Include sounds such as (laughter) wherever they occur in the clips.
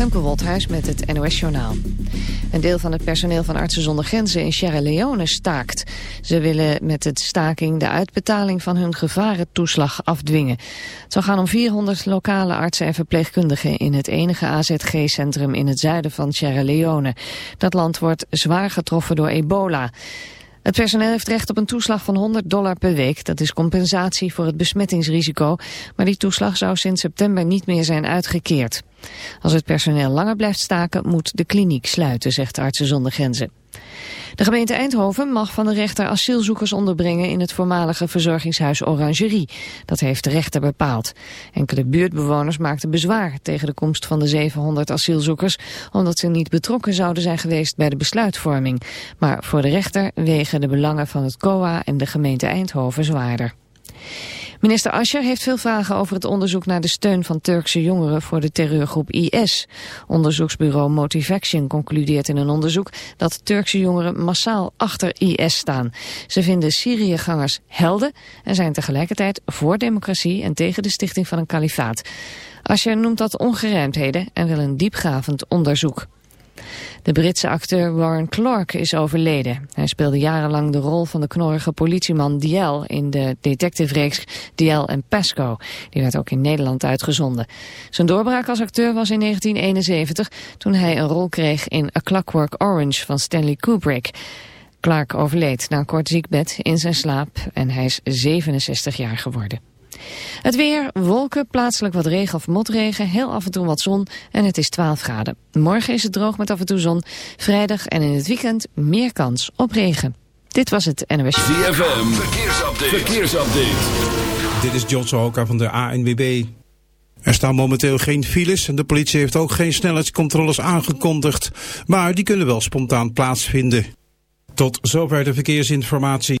Femke Wolthuis met het NOS-journaal. Een deel van het personeel van Artsen zonder Grenzen in Sierra Leone staakt. Ze willen met het staking de uitbetaling van hun gevarentoeslag afdwingen. Het zal gaan om 400 lokale artsen en verpleegkundigen in het enige AZG-centrum in het zuiden van Sierra Leone. Dat land wordt zwaar getroffen door ebola. Het personeel heeft recht op een toeslag van 100 dollar per week. Dat is compensatie voor het besmettingsrisico. Maar die toeslag zou sinds september niet meer zijn uitgekeerd. Als het personeel langer blijft staken, moet de kliniek sluiten, zegt Artsen zonder Grenzen. De gemeente Eindhoven mag van de rechter asielzoekers onderbrengen in het voormalige verzorgingshuis Orangerie. Dat heeft de rechter bepaald. Enkele buurtbewoners maakten bezwaar tegen de komst van de 700 asielzoekers, omdat ze niet betrokken zouden zijn geweest bij de besluitvorming. Maar voor de rechter wegen de belangen van het COA en de gemeente Eindhoven zwaarder. Minister Ascher heeft veel vragen over het onderzoek naar de steun van Turkse jongeren voor de terreurgroep IS. Onderzoeksbureau Motivaction concludeert in een onderzoek dat Turkse jongeren massaal achter IS staan. Ze vinden Syriëgangers helden en zijn tegelijkertijd voor democratie en tegen de stichting van een kalifaat. Ascher noemt dat ongerijmdheden en wil een diepgravend onderzoek. De Britse acteur Warren Clark is overleden. Hij speelde jarenlang de rol van de knorrige politieman Diel in de detective-reeks Diel en Pasco. Die werd ook in Nederland uitgezonden. Zijn doorbraak als acteur was in 1971 toen hij een rol kreeg in A Clockwork Orange van Stanley Kubrick. Clark overleed na een kort ziekbed in zijn slaap en hij is 67 jaar geworden. Het weer, wolken, plaatselijk wat regen of motregen, heel af en toe wat zon en het is 12 graden. Morgen is het droog met af en toe zon. Vrijdag en in het weekend meer kans op regen. Dit was het NOS. ZFM, verkeersupdate. verkeersupdate. Dit is John Sohoka van de ANWB. Er staan momenteel geen files en de politie heeft ook geen snelheidscontroles aangekondigd. Maar die kunnen wel spontaan plaatsvinden. Tot zover de verkeersinformatie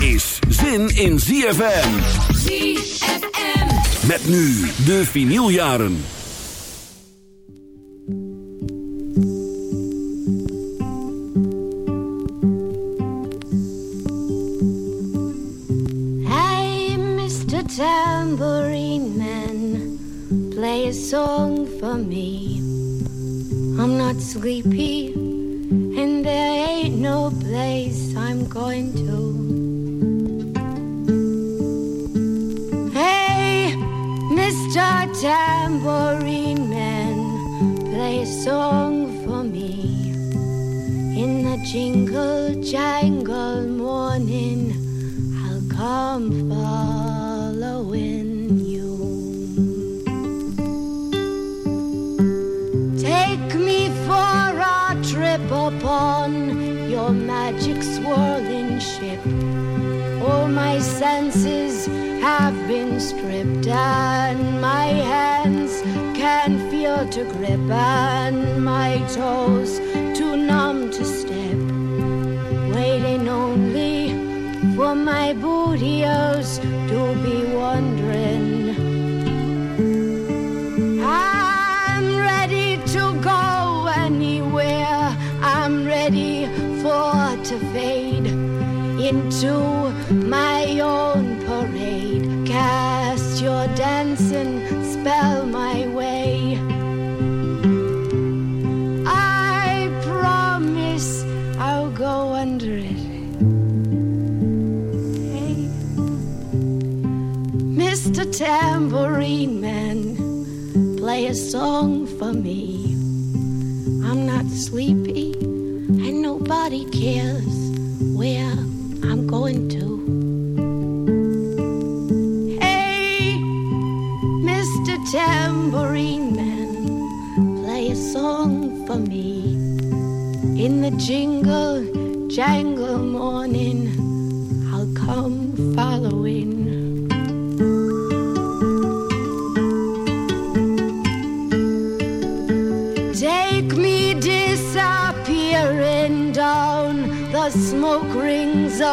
Is zin in ZFM. ZFM. Met nu de vinyljaren. Hey, Mr. Tambourine Man, play a song for me. I'm not sleepy, and there ain't no place I'm going to. Tambourine Man, play a song for me. In the jingle jangle morning, I'll come following you. Take me for a trip upon your magic swirling ship. All my senses have been stripped and my hands can feel to grip and my toes too numb to step. Waiting only for my booty to be wandering. I'm ready to go anywhere. I'm ready for to fade into my Tambourine Man, play a song for me. I'm not sleepy, and nobody cares where I'm going to. Hey, Mr. Tambourine Man, play a song for me. In the jingle, jangle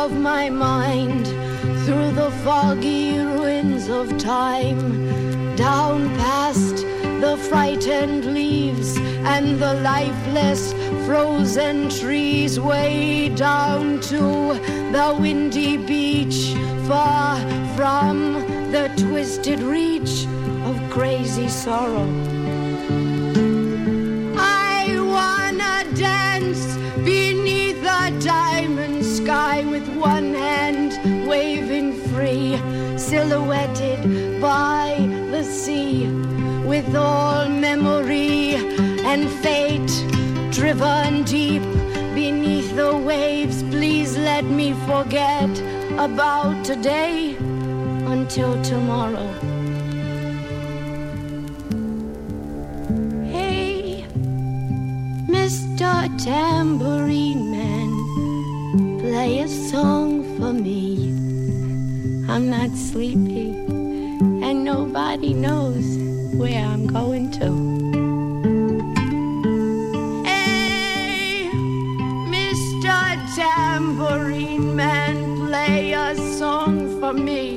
of my mind through the foggy ruins of time, down past the frightened leaves and the lifeless frozen trees, way down to the windy beach, far from the twisted reach of crazy sorrow. Sky with one hand waving free, silhouetted by the sea, with all memory and fate driven deep beneath the waves. Please let me forget about today until tomorrow. Hey, Mr. Tambourine Man, play a song for me. I'm not sleepy, and nobody knows where I'm going to. Hey, Mr. Tambourine Man, play a song for me.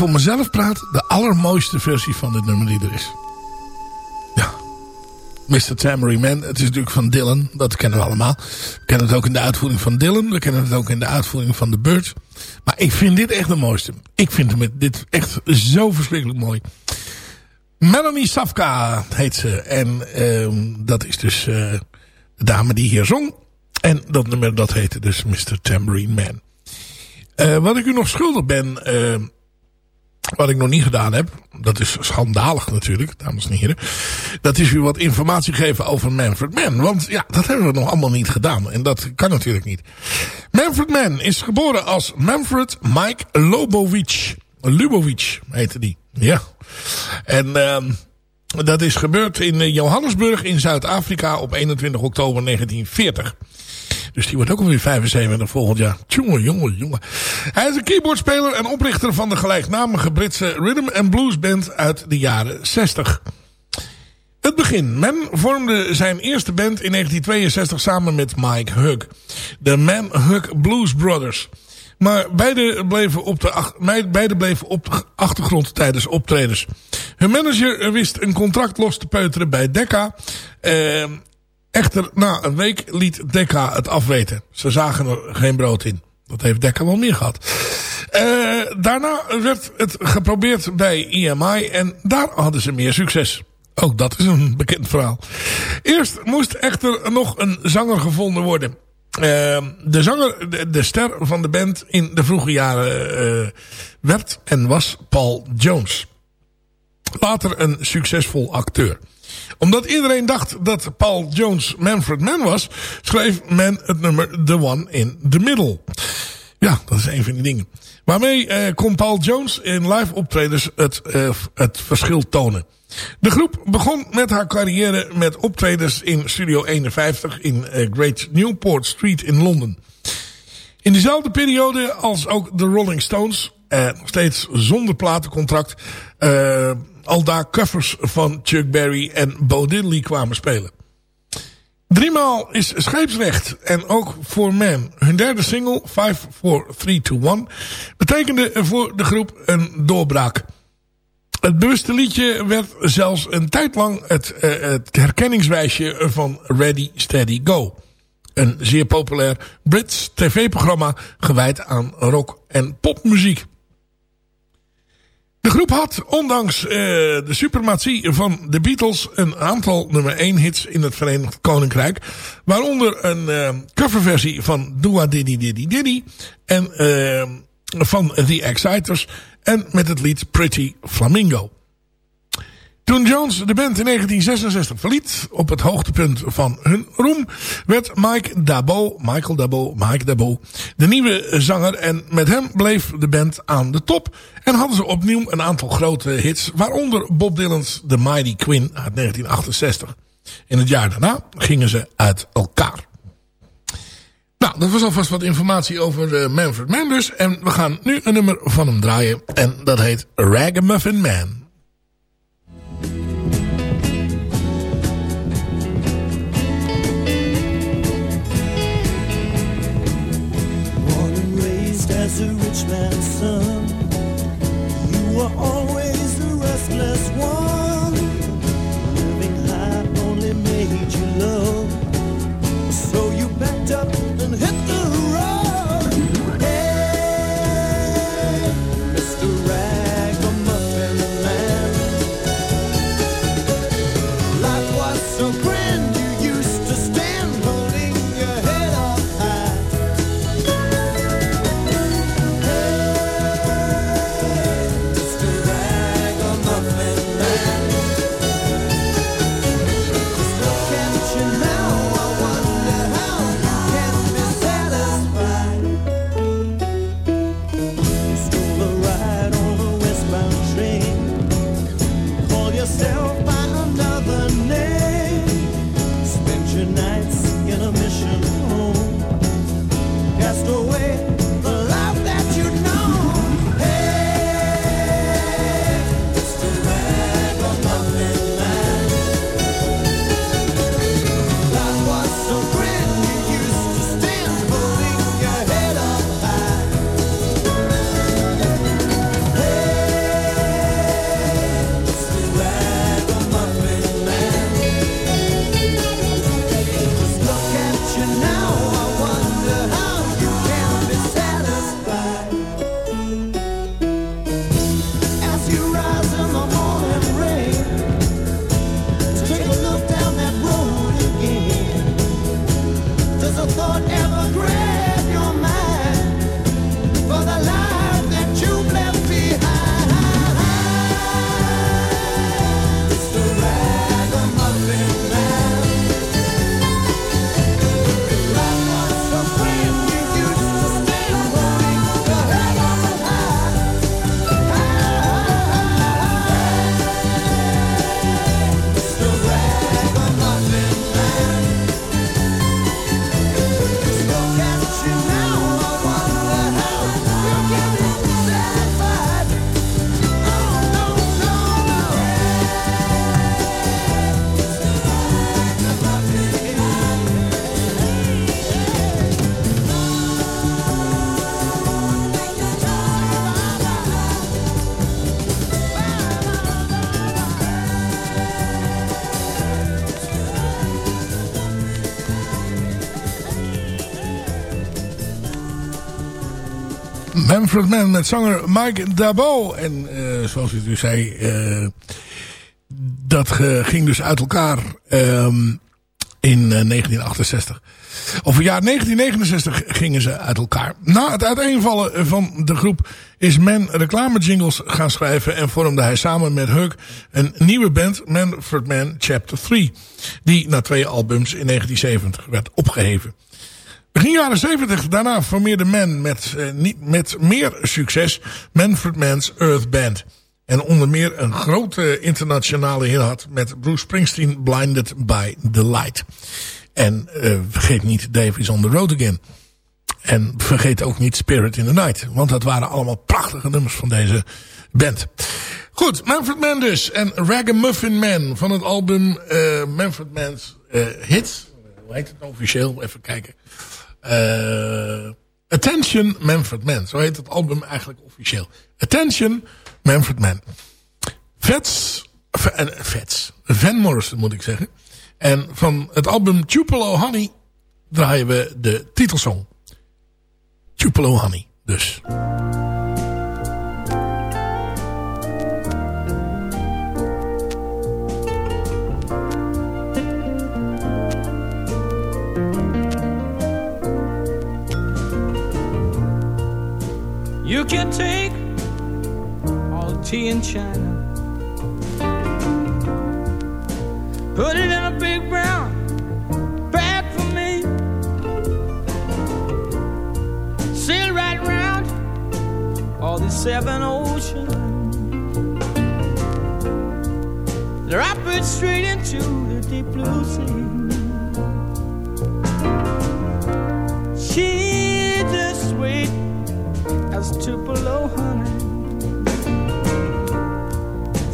Voor mezelf praat, de allermooiste versie van dit nummer die er is. Ja. Mr. Tambourine Man. Het is natuurlijk van Dylan. Dat kennen we allemaal. We kennen het ook in de uitvoering van Dylan. We kennen het ook in de uitvoering van The Birds. Maar ik vind dit echt de mooiste. Ik vind dit echt zo verschrikkelijk mooi. Melanie Safka heet ze. En ehm, dat is dus eh, de dame die hier zong. En dat nummer dat heette dus Mr. Tambourine Man. Eh, wat ik u nog schuldig ben, eh, wat ik nog niet gedaan heb, dat is schandalig natuurlijk, dames en heren. Dat is u wat informatie geven over Manfred Mann. Want ja, dat hebben we nog allemaal niet gedaan. En dat kan natuurlijk niet. Manfred Mann is geboren als Manfred Mike Lobovic. Lubovic heette die. Ja. En uh, dat is gebeurd in Johannesburg in Zuid-Afrika op 21 oktober 1940. Dus die wordt ook alweer 75 volgend jaar. Jongen, jongen, jongen. Hij is een keyboardspeler en oprichter van de gelijknamige Britse rhythm and blues band uit de jaren 60. Het begin. Men vormde zijn eerste band in 1962 samen met Mike Hug. De Man Hug Blues Brothers. Maar beide bleven, op de, beide bleven op de achtergrond tijdens optredens. Hun manager wist een contract los te peuteren bij Decca. Uh, Echter, na een week liet Decca het afweten. Ze zagen er geen brood in. Dat heeft Decca wel meer gehad. Uh, daarna werd het geprobeerd bij EMI en daar hadden ze meer succes. Ook dat is een bekend verhaal. Eerst moest echter nog een zanger gevonden worden. Uh, de zanger, de, ster van de band in de vroege jaren uh, werd en was Paul Jones. Later een succesvol acteur. Omdat iedereen dacht dat Paul Jones Manfred Mann was, schreef men het nummer The One in the Middle. Ja, dat is een van die dingen. Waarmee eh, kon Paul Jones in live optredens het, eh, het verschil tonen. De groep begon met haar carrière met optredens in Studio 51 in uh, Great Newport Street in Londen. In dezelfde periode als ook de Rolling Stones, eh, nog steeds zonder platencontract, eh, al daar covers van Chuck Berry en Bo Diddley kwamen spelen. Driemaal is scheepsrecht en ook voor Man. Hun derde single, 5, 4, 3, 2, 1, betekende voor de groep een doorbraak. Het bewuste liedje werd zelfs een tijd lang het, uh, het herkenningswijsje van Ready, Steady, Go. Een zeer populair Brits tv-programma gewijd aan rock- en popmuziek. De groep had, ondanks uh, de suprematie van de Beatles, een aantal nummer 1 hits in het Verenigd Koninkrijk. Waaronder een uh, coverversie van Dua Diddy Diddy Diddy en uh, van The Exciters en met het lied Pretty Flamingo. Toen Jones de band in 1966 verliet, op het hoogtepunt van hun roem, werd Mike Dabo, Michael Dabo, Mike Dabo, de nieuwe zanger en met hem bleef de band aan de top en hadden ze opnieuw een aantal grote hits, waaronder Bob Dylan's The Mighty Queen uit 1968. In het jaar daarna gingen ze uit elkaar. Nou, dat was alvast wat informatie over uh, Manfred Manders. En we gaan nu een nummer van hem draaien. En dat heet Ragamuffin Man. As a rich man's son. You were always the restless one. Living high only made you low. So you backed up and hit the Mann met zanger Mike Dabo. En uh, zoals ik u zei, uh, dat ging dus uit elkaar um, in uh, 1968. Of het jaar 1969 gingen ze uit elkaar. Na het uiteenvallen van de groep is Men reclamejingles gaan schrijven en vormde hij samen met Hug een nieuwe band, Manfred Man Chapter 3, die na twee albums in 1970 werd opgeheven. Begin jaren 70 daarna formeerde Men met, eh, niet, met meer succes Manfred Man's Earth Band. En onder meer een grote internationale hit had met Bruce Springsteen Blinded by the Light. En uh, vergeet niet Dave is on the road again. En vergeet ook niet Spirit in the Night. Want dat waren allemaal prachtige nummers van deze band. Goed, Manfred Mann dus. En Ragamuffin Man van het album uh, Manfred Mann's uh, Hits. Hoe heet het officieel? Even kijken. Uh, Attention Manfred Mann. Zo heet het album eigenlijk officieel. Attention Manfred Mann. Vets, Vets, Van Morrison moet ik zeggen. En van het album Tupelo Honey draaien we de titelsong. Tupelo Honey dus. Can take all the tea in China Put it in a big brown bag for me. Sail right around all the seven oceans. Drop it straight into the deep blue sea. Sweet as Tupelo honey.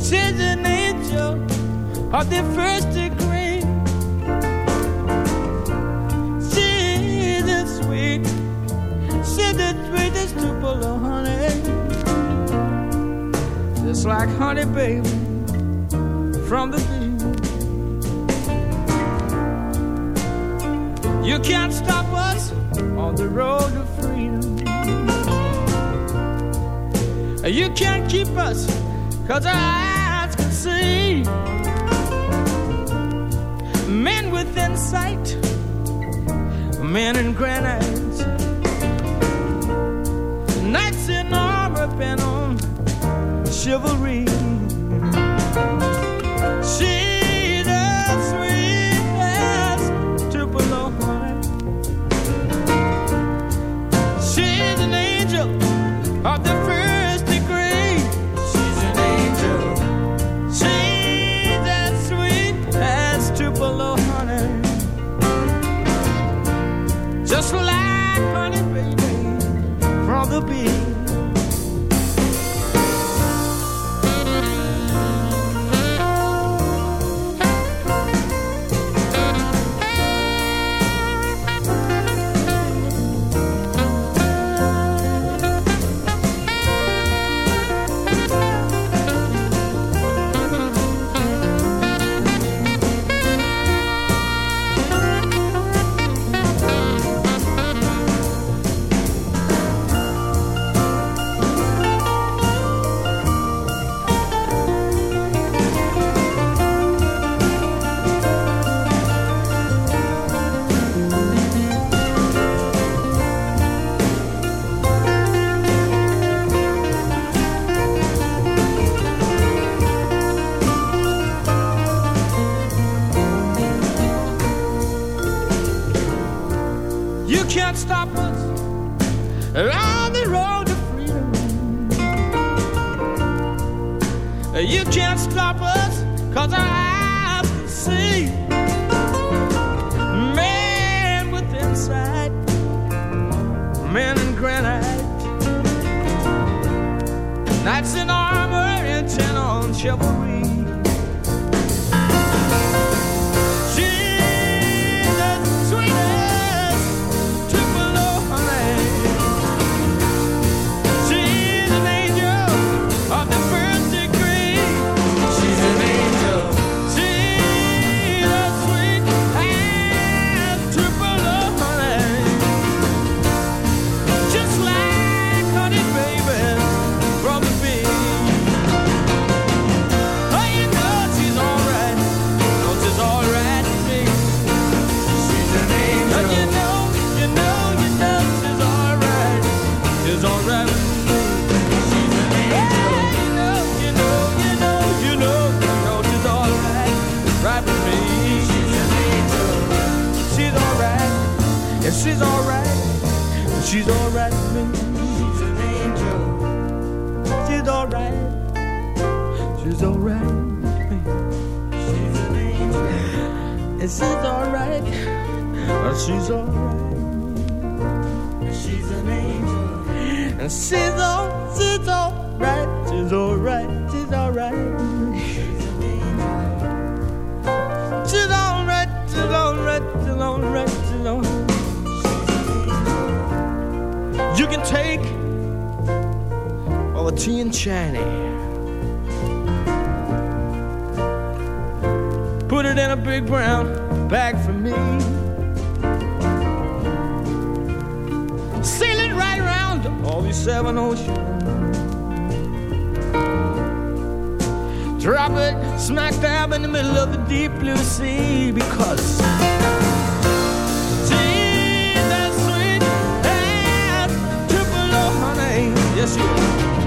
She's an angel of the first degree. She's the sweet, she's the sweetest Tupelo honey. Just like honey, baby, from the bee. You can't stop us on the road to freedom. You can't keep us, cause our eyes can see men within sight, men in granite, knights in armor bent on chivalry. You can't stop us on the road to freedom. You can't stop us cause our eyes can see. Man with insight, men in granite, knights in She's alright with me. She's an angel. She's alright. She's alright with me. She's an angel. And uh, she's alright. She's alright. She's an angel. And she's all, she's alright. She's alright. She's alright. She's alright. She's alright. She's alright. She's alright. You can take all the tea and china, put it in a big brown bag for me. Sail it right around all these seven oceans. Drop it smack dab in the middle of the deep blue sea because. Honey.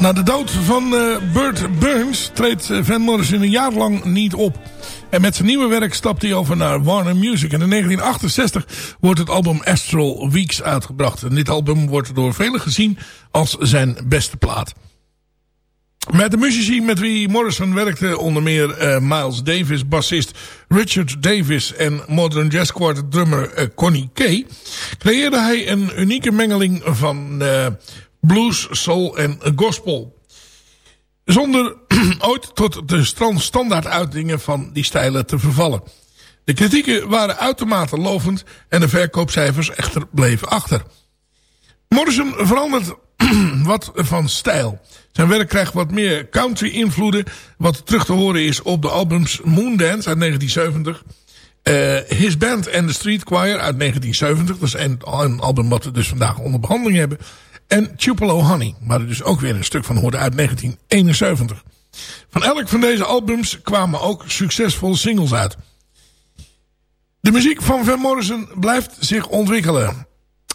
Na de dood van eh, Burt Burns treedt eh, Van Morrison een jaar lang niet op. En met zijn nieuwe werk stapt hij over naar Warner Music. En in 1968 wordt het album Astral Weeks uitgebracht. En dit album wordt door velen gezien als zijn beste plaat. Met de muzici met wie Morrison werkte, onder meer eh, Miles Davis, bassist Richard Davis en Modern Jazz Quartet drummer Connie Kay, creëerde hij een unieke mengeling van blues, soul en gospel. Zonder (clears throat) ooit tot de standaard uitingen van die stijlen te vervallen. De kritieken waren uitermate lovend en de verkoopcijfers echter bleven achter. Morrison verandert (clears throat) wat van stijl. Zijn werk krijgt wat meer country invloeden. Wat terug te horen is op de albums Moondance uit 1970. Uh, His Band and the Street Choir uit 1970. Dat is een album wat we dus vandaag onder behandeling hebben. En Tupelo Honey. Waar er dus ook weer een stuk van hoorde uit 1971. Van elk van deze albums kwamen ook succesvolle singles uit. De muziek van Van Morrison blijft zich ontwikkelen.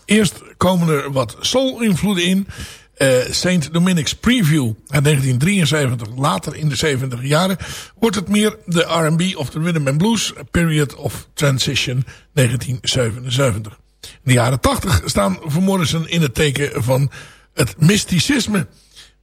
Eerst komen er wat soul-invloeden in. Uh, Saint Dominic's Preview uit 1973. Later in de 70 jaren wordt het meer de R&B of de Rhythm and Blues Period of Transition 1977. De jaren 80 staan voor Morrison in het teken van het mysticisme.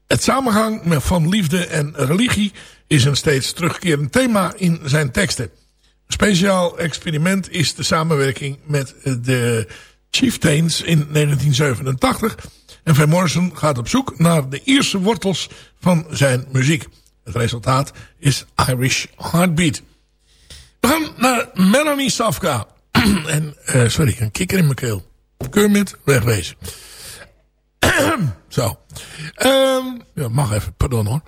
Het samenhang van liefde en religie is een steeds terugkerend thema in zijn teksten. Een speciaal experiment is de samenwerking met de Chieftains in 1987. En Van Morrison gaat op zoek naar de Ierse wortels van zijn muziek. Het resultaat is Irish Heartbeat. We gaan naar Melanie Safka. (clears throat) en, uh, sorry, een kikker in mijn keel. Kermit, wegwezen. (clears throat) Zo. Um, ja, mag even, pardon hoor.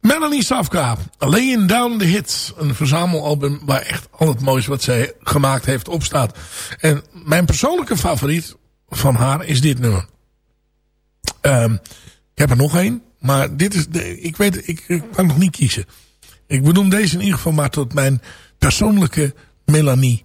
Melanie Safka, Laying Down the Hits. Een verzamelalbum waar echt al het mooiste wat zij gemaakt heeft op staat. En mijn persoonlijke favoriet van haar is dit nummer. Um, ik heb er nog één. Maar dit is de, ik weet, ik kan nog niet kiezen. Ik benoem deze in ieder geval maar tot mijn persoonlijke Melanie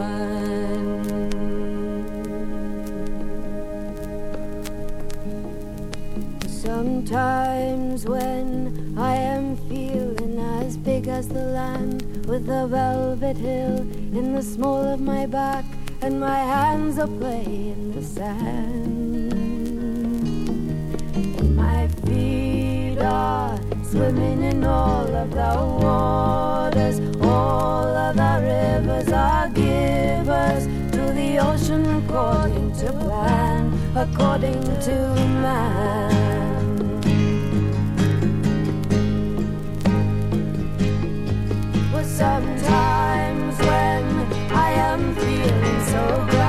Sometimes when I am feeling as big as the land, with a velvet hill in the small of my back, and my hands are playing the sand, and my feet are swimming in all of the waters, all of the rivers are givers to the ocean according to plan, according to man. Sometimes when I am feeling so grand,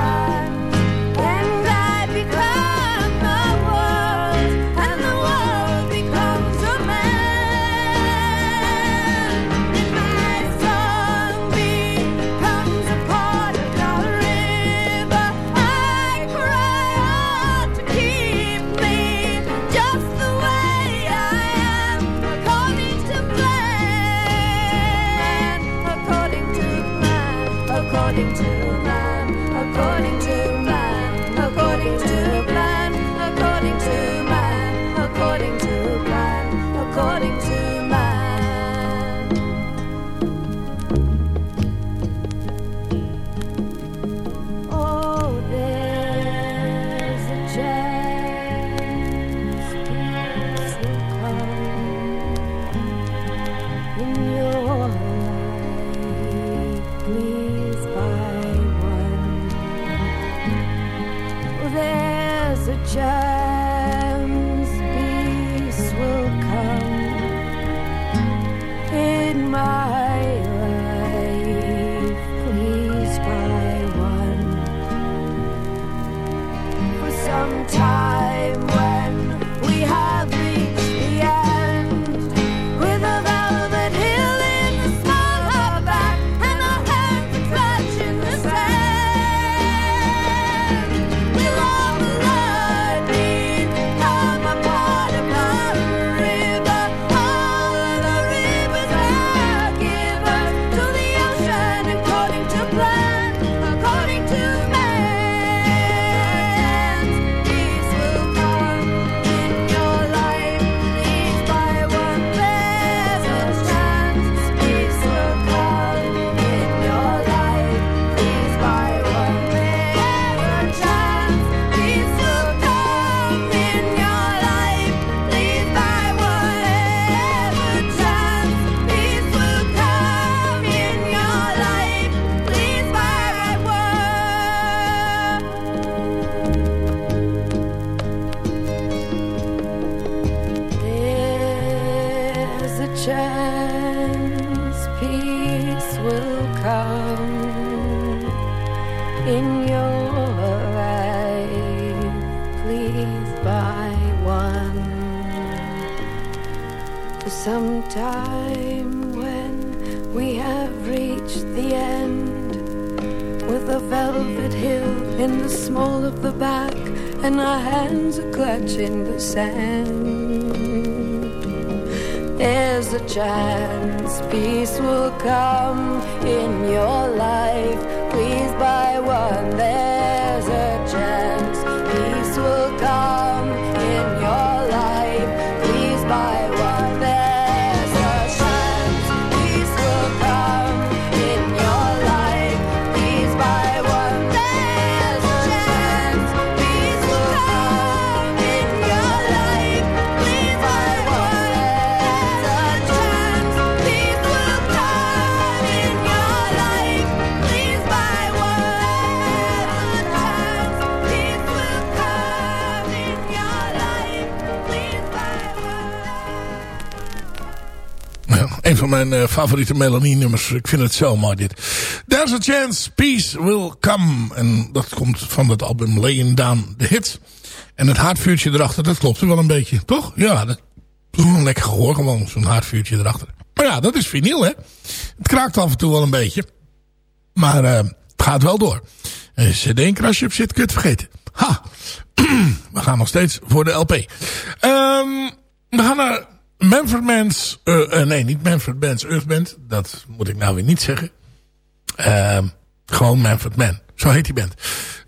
sand. There's a chance peace will come eh, favoriete Melanie-nummers. Ik vind het zo mooi dit. There's a chance, peace will come. En dat komt van het album Laying Down the Hits. En het haardvuurtje erachter, dat klopt wel een beetje. Toch? Ja, dat lekker gehoor. Gewoon zo'n haardvuurtje erachter. Maar ja, dat is vinyl, hè. Het kraakt af en toe wel een beetje. Maar eh, het gaat wel door. Een cd-krasje op zit, kun het vergeten. Ha! (clears throat) We gaan nog steeds voor de LP. Ehm, we gaan naar Manfred Mans... eh, nee, niet Manfred Mans Earth Band. Dat moet ik nou weer niet zeggen. Ehm, gewoon Manfred Mann. Zo heet die band.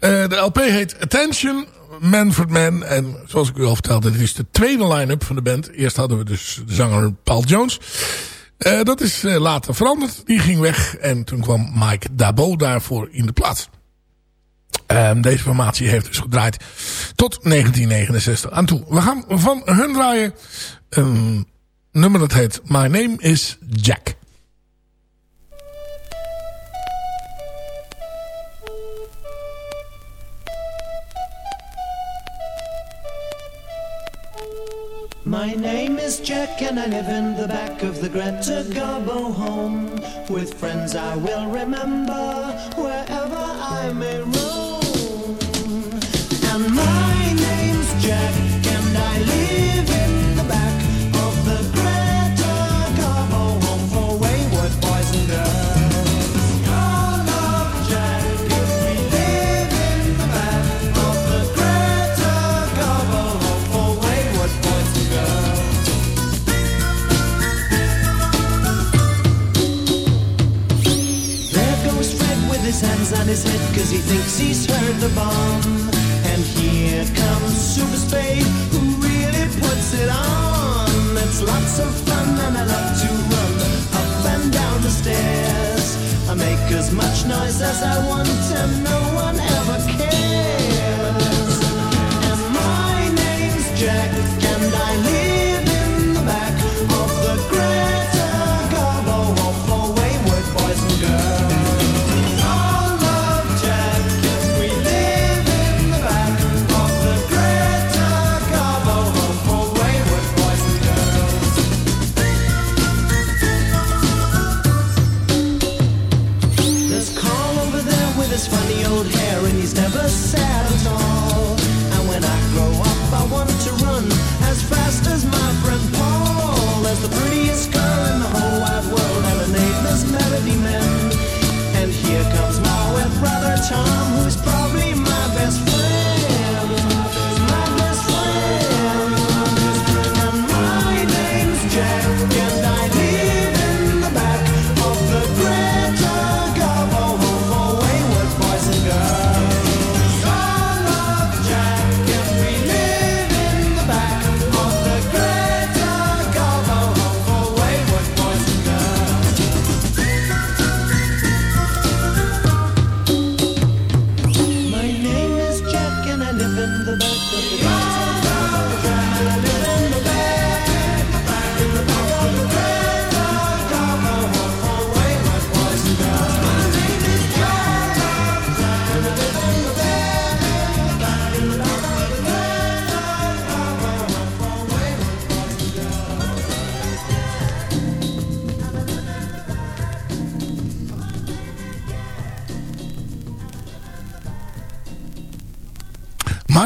Eh, de LP heet Attention Manfred Mann. En zoals ik u al vertelde, dit is de tweede line-up van de band. Eerst hadden we dus de zanger Paul Jones. Uh, dat is uh, later veranderd. Die ging weg en toen kwam Mike Dabo daarvoor in de plaats. Um, deze formatie heeft dus gedraaid tot 1969 aan toe. We gaan van hun draaien een nummer dat heet My Name is Jack. My name is Jack and I live in the back of the Greta Garbo home. With friends I will remember wherever I may roam. And my name's Jack his head cause he thinks he's heard the bomb. And here comes Super Spade who really puts it on. It's lots of fun and I love to run up and down the stairs. I make as much noise as I want and no one ever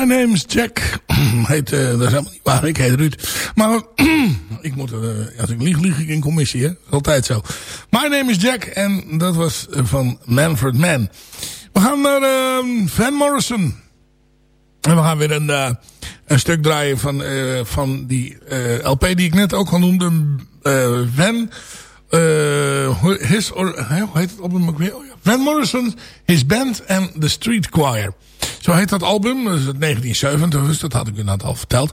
name's Jack. (clears throat) heet, eh, dat is helemaal niet waar. Ik heet Ruud. Maar (clears throat) ik moet, eh, als lieg, lieg ik in commissie. Hè? Altijd zo. My name is Jack. En dat was van Manfred Mann. We gaan naar eh, Van Morrison. En we gaan weer een, eh, een stuk draaien van, van die LP die ik net ook al noemde. Van... his, or, hoe heet het album ook weer? Oh. Van Morrison, His Band and The Street Choir. Zo heet dat album. Dat is uit 1970, dus dat had ik u net al verteld.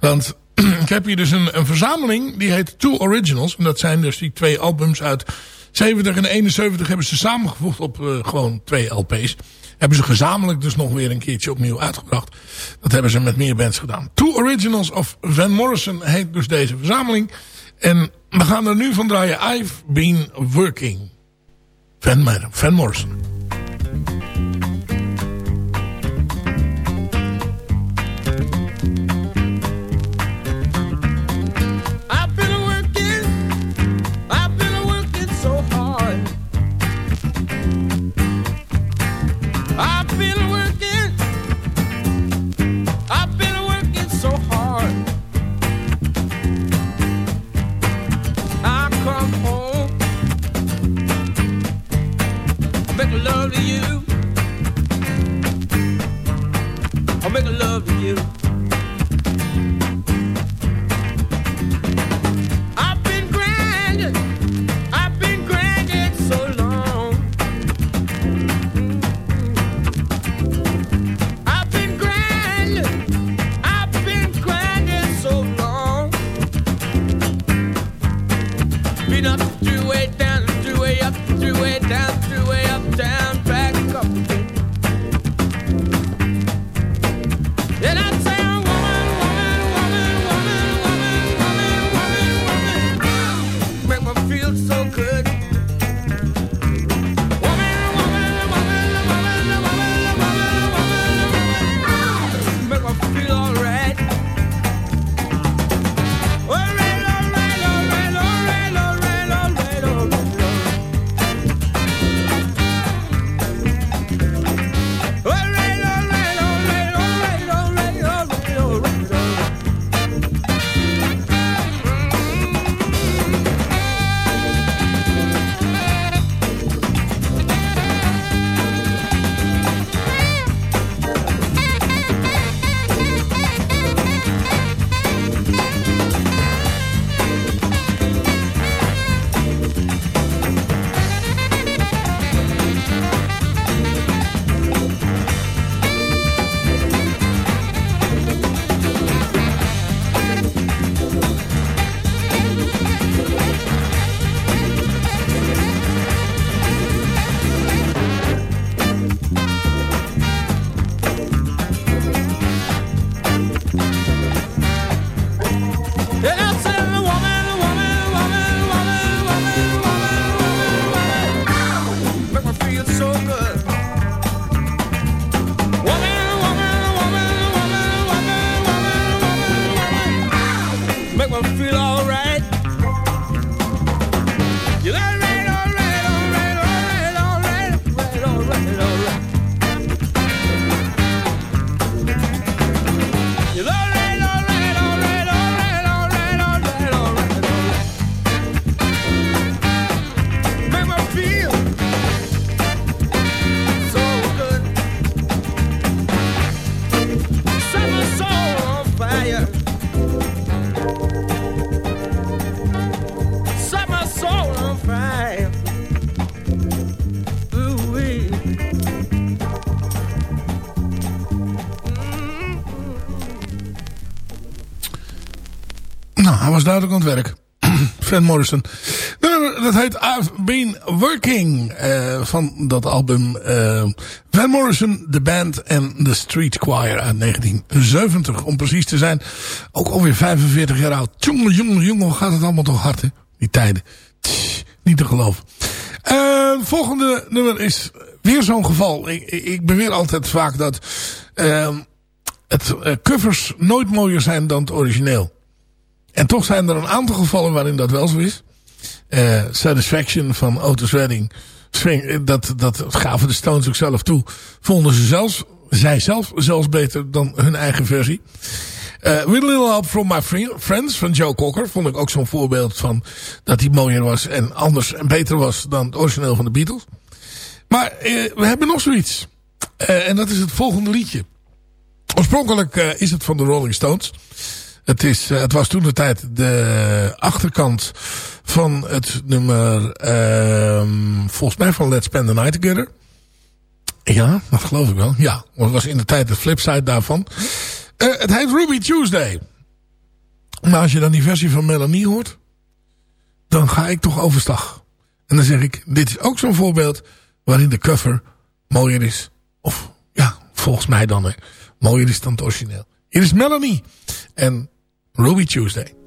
Want (clears throat) ik heb hier dus een, een verzameling. Die heet Two Originals. En dat zijn dus die twee albums uit 70 en 71 hebben ze samengevoegd op eh, gewoon twee LP's. Hebben ze gezamenlijk dus nog weer een keertje opnieuw uitgebracht. Dat hebben ze met meer bands gedaan. Two Originals of Van Morrison heet dus deze verzameling. En we gaan er nu van draaien. I've Been Working. Van, Van Morrison. of you. Duidelijk aan het werk. (clears throat) Van Morrison. Nou, dat heet I've Been Working. Uh, van dat album Van Morrison, The Band en The Street Choir uit 1970. Om precies te zijn. Ook alweer 45 jaar oud. Jongen, jongen, jongen. Gaat het allemaal toch hard, hè? Die tijden. Niet te geloven. Uh, volgende nummer is weer zo'n geval. Ik, ik beweer altijd vaak dat het covers nooit mooier zijn dan het origineel. En toch zijn er een aantal gevallen waarin dat wel zo is. Uh, Satisfaction van Otis Redding. Swing, dat, dat gaven de Stones ook zelf toe. Vonden ze zelfs, zij zelf zelfs beter dan hun eigen versie. Uh, With a Little Help From My Friends van Joe Cocker. Vond ik ook zo'n voorbeeld van dat hij mooier was en anders en beter was dan het origineel van de Beatles. Maar we hebben nog zoiets. Uh, en dat is het volgende liedje. Oorspronkelijk is het van de Rolling Stones. Het, is, uh, het was toen de tijd de achterkant van het nummer, uh, volgens mij van Let's Spend the Night Together. Ja, dat geloof ik wel. Ja, het was in de tijd de flipside daarvan. Uh, het heet Ruby Tuesday. Maar als je dan die versie van Melanie hoort, dan ga ik toch overstag. En dan zeg ik, dit is ook zo'n voorbeeld waarin de cover mooier is. Of ja, volgens mij dan mooier is dan het origineel. Hier is Melanie. En Ruby Tuesday.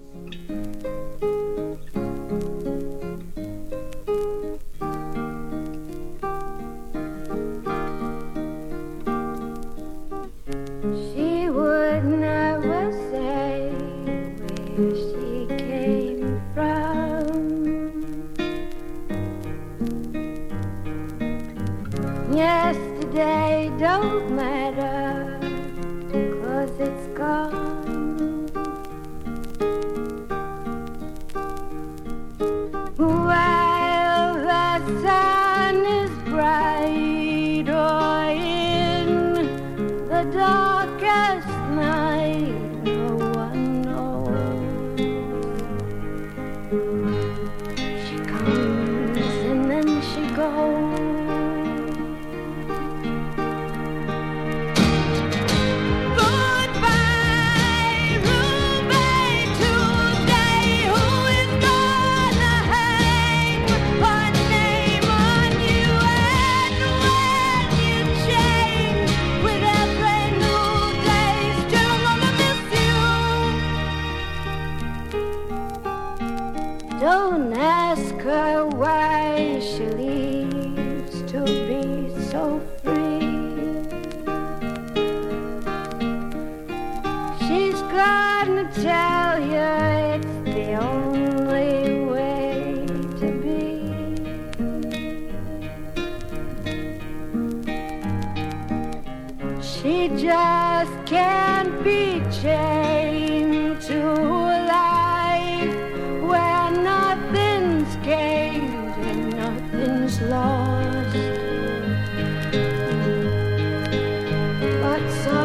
what's up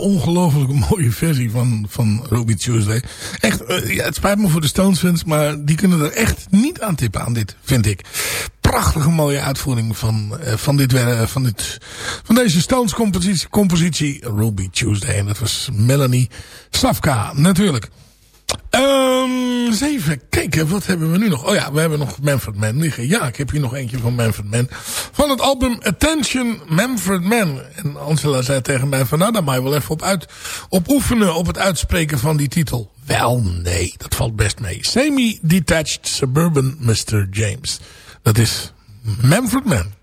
ongelooflijk mooie versie van, van Ruby Tuesday. Echt, eh, ja, het spijt me voor de Stones fans, maar die kunnen er echt niet aan tippen aan dit, vind ik. Prachtige mooie uitvoering van, eh, van, dit, wer- van, van deze Stones compositie, compositie Ruby Tuesday. En dat was Melanie Slavka, natuurlijk. Ehm, eens even kijken, wat hebben we nu nog? Oh ja, we hebben nog Manfred Mann liggen. Ja, ik heb hier nog eentje van Manfred Mann. Van het album Attention Manfred Mann. En Angela zei tegen mij van, nou, daar mag je wel even op, uit, op oefenen op het uitspreken van die titel. Wel, nee, dat valt best mee. Semi-detached suburban Mr. James. Dat is Manfred Mann.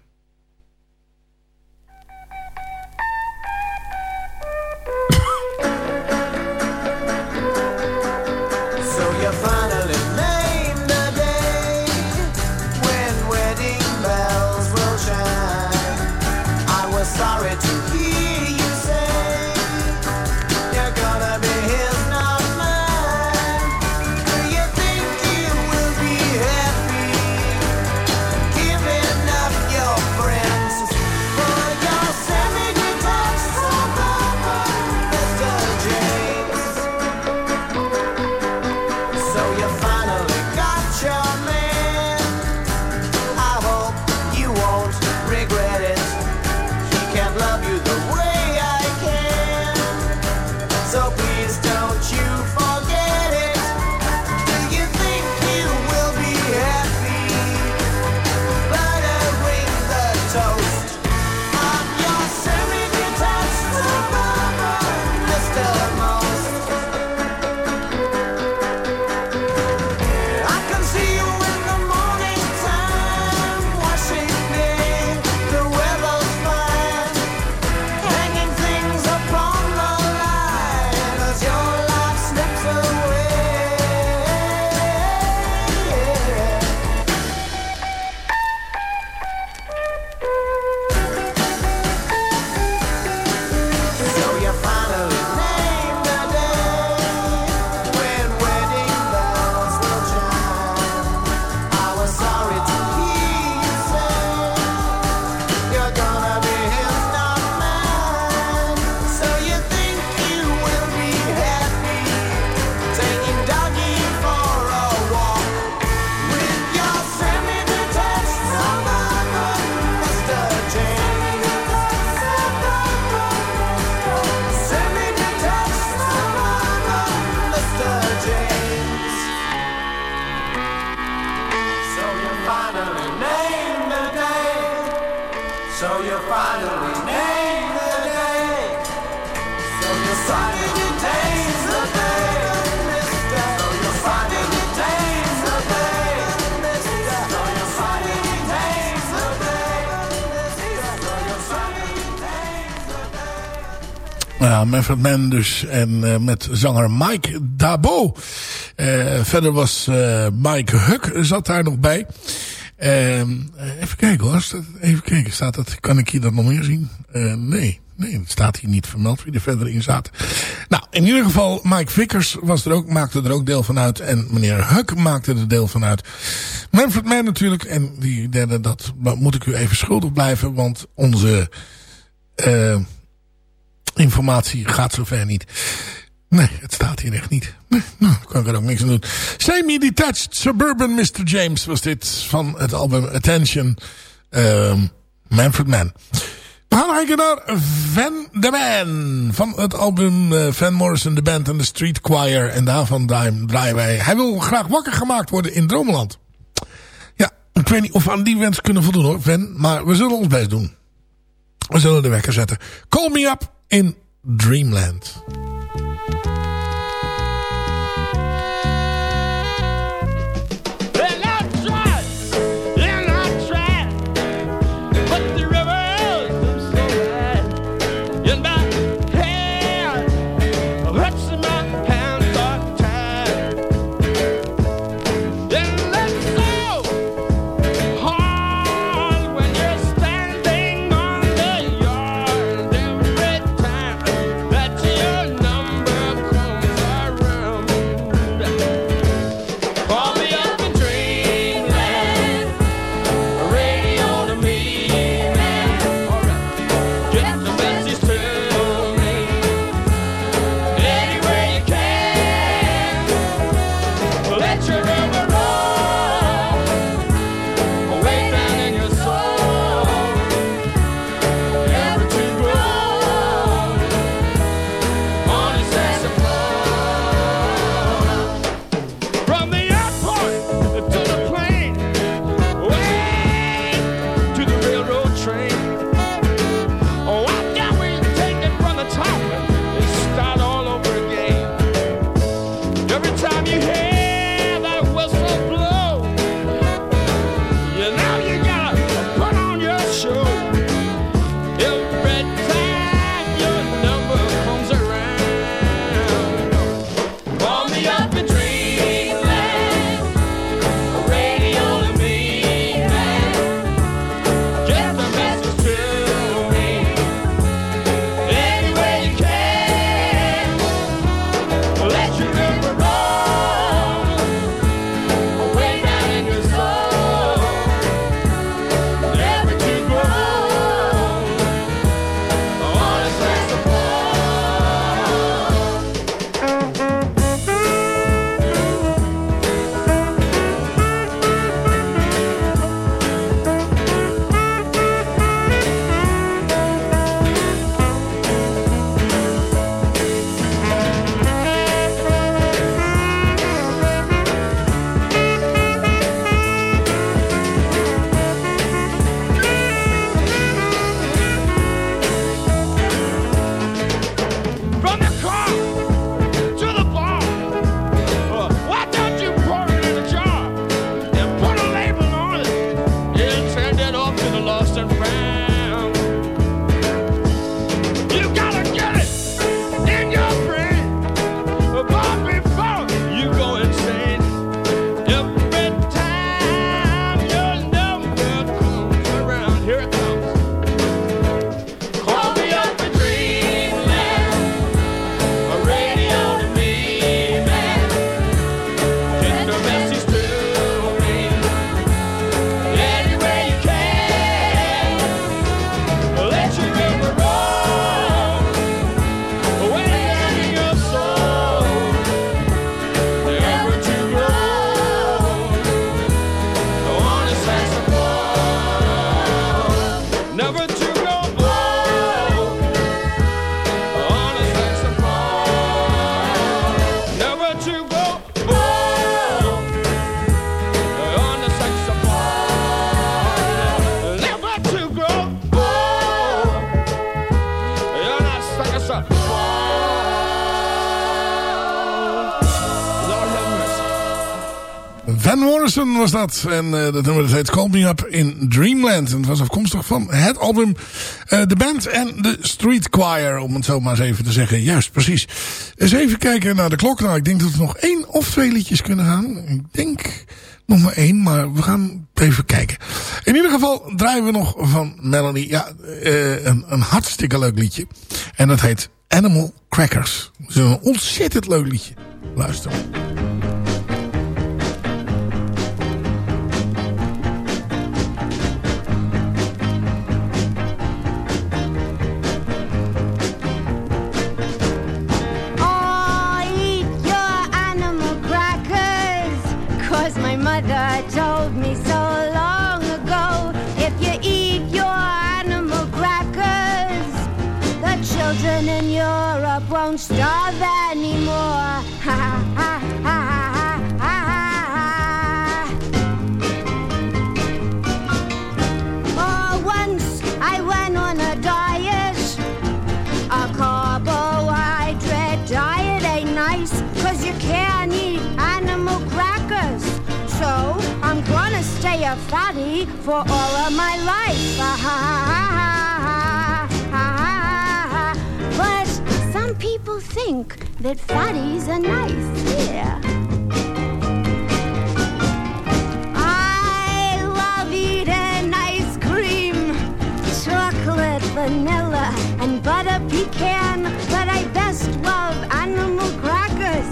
Ja, Manfred Mann dus. En eh, met zanger Mike Dabo. Eh, verder was eh, Mike Huck zat daar nog bij. Ehm, eh, even kijken hoor. Even kijken. Staat dat, kan ik hier dat nog meer zien? Nee. Nee, het staat hier niet vermeld wie er verder in zaten. Nou, in ieder geval, Mike Vickers was er ook, maakte er ook deel van uit. En meneer Huck maakte er deel van uit. Manfred Mann natuurlijk. En die derde, dat moet ik u even schuldig blijven. Want onze... eh informatie gaat zover niet. Nee, het staat hier echt niet. Nou, kan ik er ook niks aan doen. Semi-detached Suburban Mr. James was dit van het album Attention. ehm Manfred Mann. Kijken naar Van the Man. Van het album eh, Van Morrison, The Band and the Street Choir. En daarvan draaien wij. Hij wil graag wakker gemaakt worden in Dromeland. Ja, ik weet niet of we aan die wens kunnen voldoen hoor, Van. Maar we zullen ons best doen. We zullen de wekker zetten. Call me up in Dreamland. Was dat. En uh, dat nummer dat heet Call Me Up in Dreamland. En het was afkomstig van het album uh, The Band en The Street Choir. Om het zo maar eens even te zeggen. Juist, precies. Eens even kijken naar de klok. Nou, ik denk dat we nog één of twee liedjes kunnen gaan. Ik denk nog maar één, maar we gaan even kijken. In ieder geval draaien we nog van Melanie. Ja, uh, een, een hartstikke leuk liedje. En dat heet Animal Crackers. Het is een ontzettend leuk liedje. Luister. For all of my life. Ah, ha. But some people think that fatties are nice, yeah. I love eating ice cream, chocolate, vanilla, and butter pecan, but I best love animal crackers.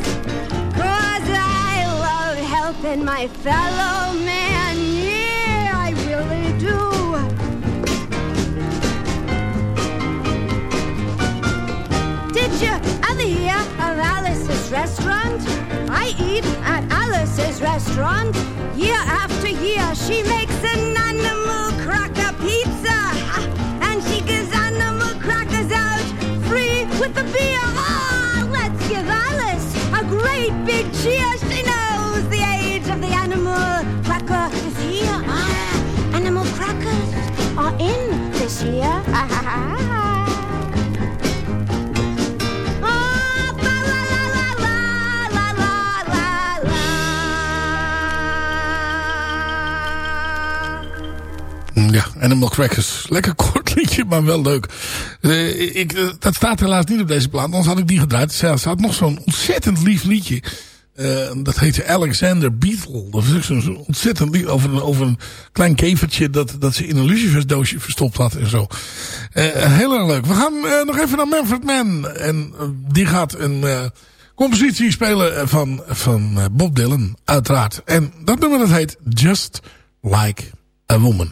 Cause I love helping my fellow man, Did you ever hear of Alice's restaurant? I eat at Alice's restaurant. Year after year, she makes an animal cracker pizza. And she gives animal crackers out free with the beer. Ah, let's give Alice a great big cheer. Animal Crackers. Lekker kort liedje, maar wel leuk. Uh, ik, uh, dat staat helaas niet op deze plaat, anders had ik die gedraaid. Er staat nog zo'n ontzettend lief liedje. Uh, dat heette Alexander Beetle. Dat is zo'n ontzettend lief over een, over een klein kevertje dat, dat ze in een lucifersdoosje verstopt had en zo. heel erg leuk. We gaan nog even naar Manfred Mann. En die gaat een compositie spelen van, van Bob Dylan, uiteraard. En dat nummer dat heet Just Like a Woman.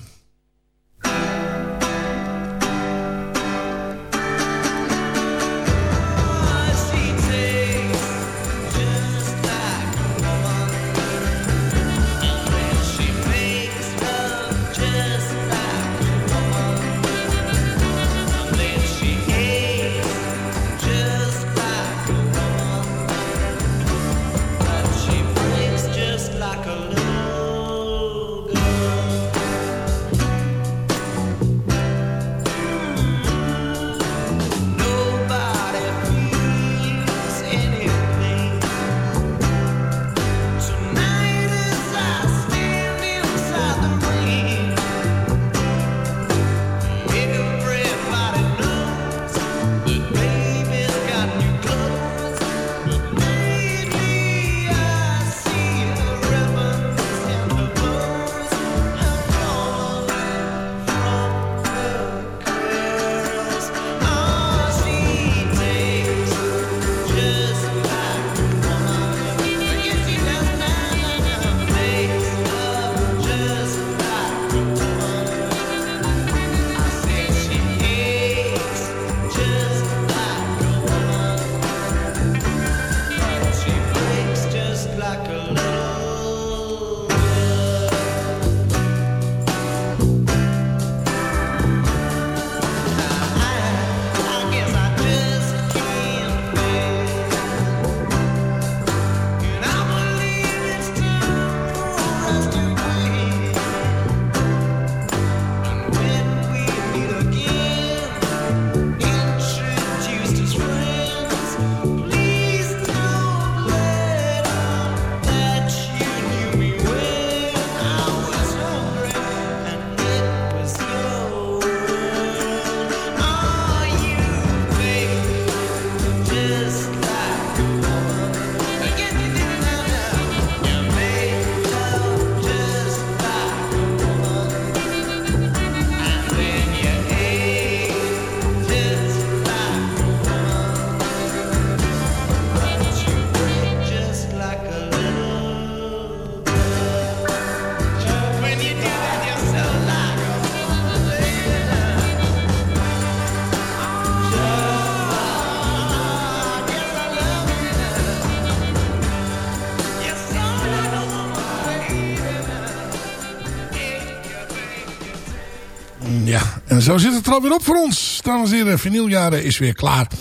Zo zit het er alweer op voor ons. Dames en heren, vinyljaren is weer klaar. Uh,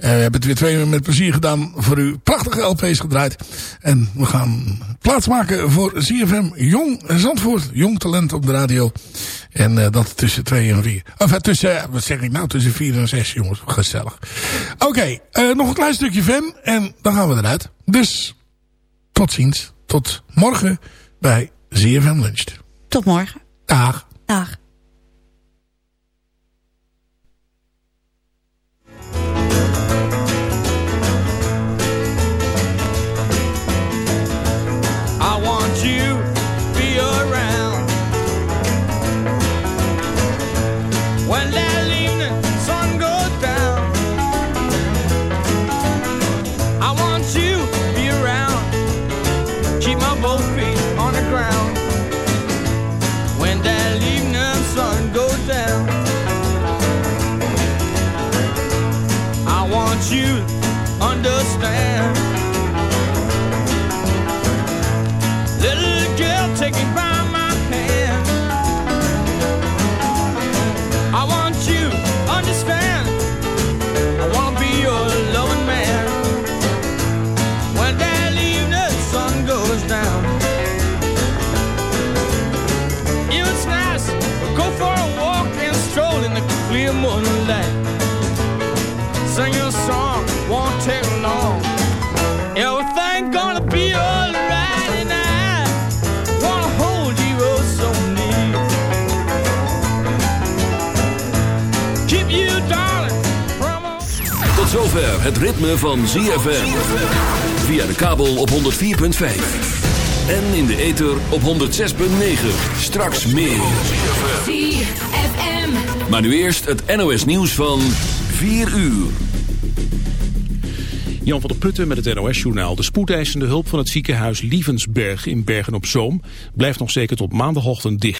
we hebben het weer twee uur met plezier gedaan voor u. Prachtige LP's gedraaid. En we gaan plaatsmaken voor ZFM Jong Zandvoort. Jong talent op de radio. En uh, dat tussen twee en vier. Of uh, tussen, wat zeg ik nou, tussen vier en zes jongens. Gezellig. Oké, okay, nog een klein stukje fan. En dan gaan we eruit. Dus, tot ziens. Tot morgen bij ZFM Lunch. Tot morgen. Dag. Dag. Het ritme van ZFM. Via de kabel op 104.5. En in de ether op 106.9. Straks meer. ZFM. Maar nu eerst het NOS nieuws van 4 uur. Jan van der Putten met het NOS-journaal. De spoedeisende hulp van het ziekenhuis Lievensberg in Bergen-op-Zoom... blijft nog zeker tot maandagochtend dicht.